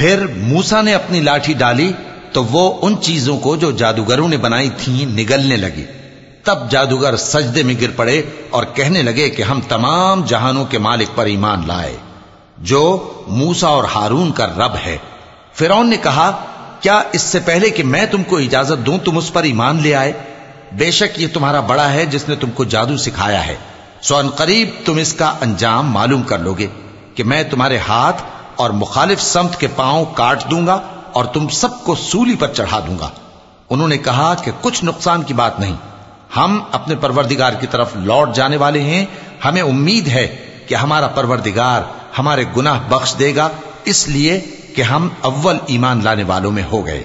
फिर मूसा ने अपनी लाठी डाली तो वो उन चीज़ों को जो जादूगरों ने बनाई थी, निगलने लगी। तब जादूगर सजदे में गिर पड़े और कहने लगे कि हम तमाम जहानों के मालिक पर ईमान लाए, जो मूसा और हारून का रब है। फिर ने कहा, क्या इससे पहले कि मैं तुमको इजाज़त दूँ, तुम उस पर ईमान ले आए? बेशक ये तुम्हारा बड़ा है जिसने तुमको जादू सिखाया है। सोन करीब तुम इसका अंजाम मालूम कर लोगे कि मैं तुम्हारे हाथ और मुखालिफ समत के पाँव काट दूँगा और तुम सबको सूली पर चढ़ा दूँगा। उन्होंने कहा कि कुछ नुकसान की बात नहीं। हम अपने परवरदिगार की तरफ़ लौट जाने वाले हैं। हमें उम्मीद है कि हमारा परवरदिगार हमारे गुनाह बख्श देगा, इसलिए कि हम अव्वल ईमान लाने वालों में हो गए।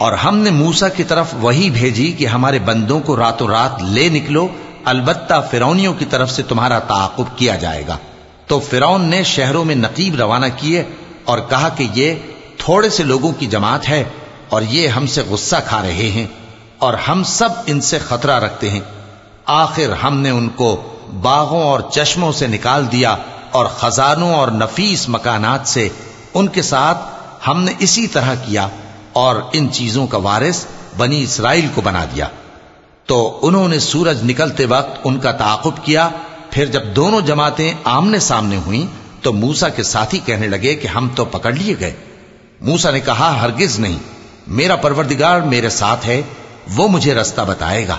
और हमने मूसा की तरफ वही भेजी कि हमारे बंदों को रातों रात ले निकलो अलबत्ता फिरौनियों की तरफ से तुम्हारा ताकुब किया जाएगा तो फिरौन ने शहरों में नकीब रवाना किए और कहा कि ये थोड़े से लोगों की जमात है और ये हमसे गुस्सा खा रहे हैं और हम सब इनसे खतरा रखते हैं। आखिर हमने उनको बागों और चश्मों से निकाल दिया और खजानों और नफीस मकानात से उनके साथ हमने इसी तरह किया और इन चीज़ों का वारिस बनी इसराइल को बना दिया। तो उन्होंने सूरज निकलते वक्त उनका ताकुब किया। फिर जब दोनों जमातें आमने सामने हुई तो मूसा के साथी कहने लगे कि हम तो पकड़ लिए गए। मूसा ने कहा, हरगिज नहीं। मेरा परवरदिगार मेरे साथ है वो मुझे रास्ता बताएगा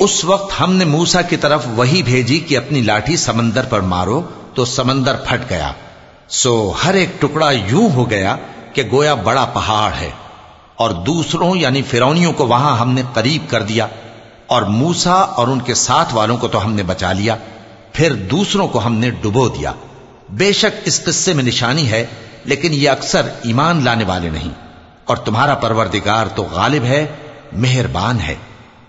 उस वक्त हमने मूसा की तरफ वही भेजी कि अपनी लाठी समंदर पर मारो तो समंदर फट गया सो हर एक टुकड़ा यूं हो गया कि गोया बड़ा पहाड़ है और दूसरों यानी फिरौनियों को वहां हमने करीब कर दिया और मूसा और उनके साथ वालों को तो हमने बचा लिया फिर दूसरों को हमने डुबो दिया बेशक इस किस्से में निशानी है लेकिन ये अक्सर ईमान लाने वाले नहीं और तुम्हारा परवरदिगार तो गालिब है मेहरबान है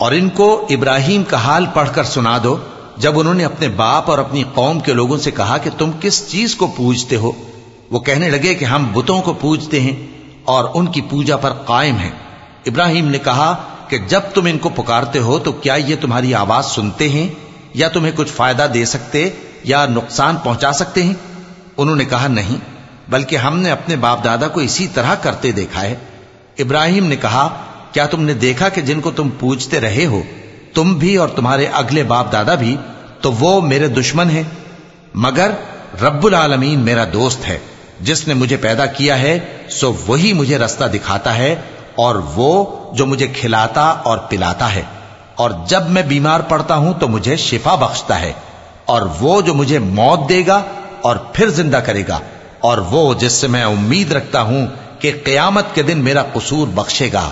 और इनको इब्राहिम का हाल पढ़कर सुना दो जब उन्होंने अपने बाप और अपनी कौम के लोगों से कहा कि तुम किस चीज को पूजते हो वो कहने लगे कि हम बुतों को पूजते हैं और उनकी पूजा पर कायम है। इब्राहिम ने कहा कि जब तुम इनको पुकारते हो तो क्या ये तुम्हारी आवाज़ सुनते हैं? या तुम्हें कुछ फ़ायदा दे सकते या नुकसान पहुँचा सकते हैं? उन्होंने कहा, नहीं, बल्कि हमने अपने बाप दादा को इसी तरह करते देखा है। इब्राहिम ने कहा, क्या तुमने देखा कि जिनको तुम पूजते रहे हो, तुम भी और तुम्हारे अगले बाप दादा भी तो वो मेरे दुश्मन हैं, मगर रब्बुल आलमीन मेरा दोस्त है। जिसने मुझे पैदा किया है, सो वही मुझे रास्ता दिखाता है और वो जो मुझे खिलाता और पिलाता है। और जब मैं बीमार पड़ता हूँ तो मुझे शिफा बख्शता है। और वो जो मुझे मौत देगा और फिर ज़िंदा करेगा। और वो जिससे मैं उम्मीद रखता हूँ कि कयामत के दिन मेरा कसूर बख्शेगा।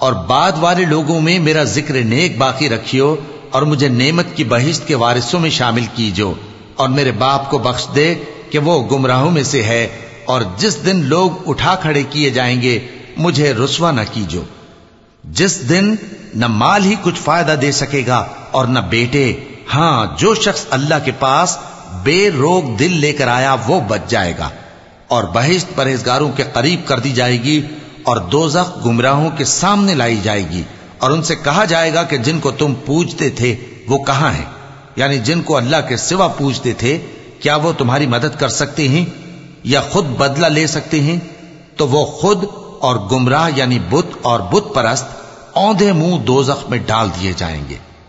और बाद वाले लोगों में मेरा ज़िक्र नेक बाकी रखियो और मुझे नेमत की बहिश्त के वारिसों में शामिल कीजो और मेरे बाप को बख्श दे कि वो गुमराहों में से है और जिस दिन लोग उठा खड़े किए जाएँगे, मुझे रुसवा न कीजो। जिस दिन न माल ही कुछ फ़ायदा दे सकेगा और न बेटे, हाँ, जो शख्स अल्लाह के पास बेरोग दिल लेकर आया, वो बच जाएगा और बहिश्त परहेजगारों के करीब कर दी जाएगी और दोजख गुमराहों के सामने लाई जाएगी। और उनसे कहा जाएगा कि जिनको तुम पूजते थे, वो कहाँ हैं? यानी जिनको अल्लाह के सिवा पूजते थे, क्या वो तुम्हारी मदद कर सकते हैं? या खुद बदला ले सकते हैं? तो वो खुद और गुमराह, यानी बुत और बुत परस्त औंधे मुँह दोजख में डाल दिए जाएँगे।